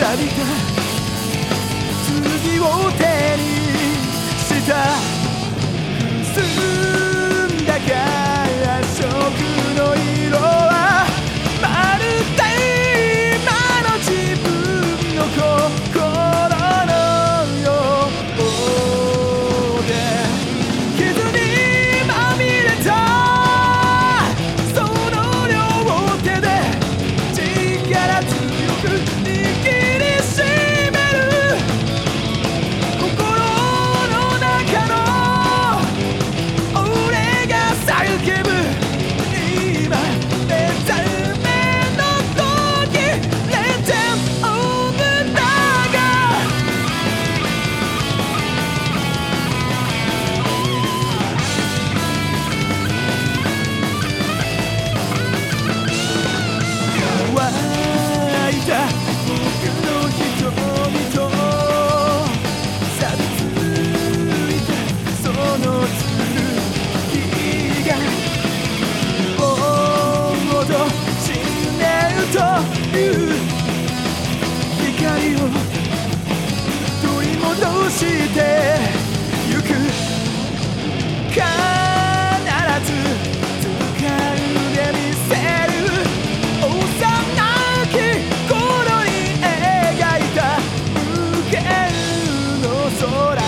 錆びた。剣を手という光を取り戻してゆく必ず図鑑で見せる幼き頃に描いた無限の空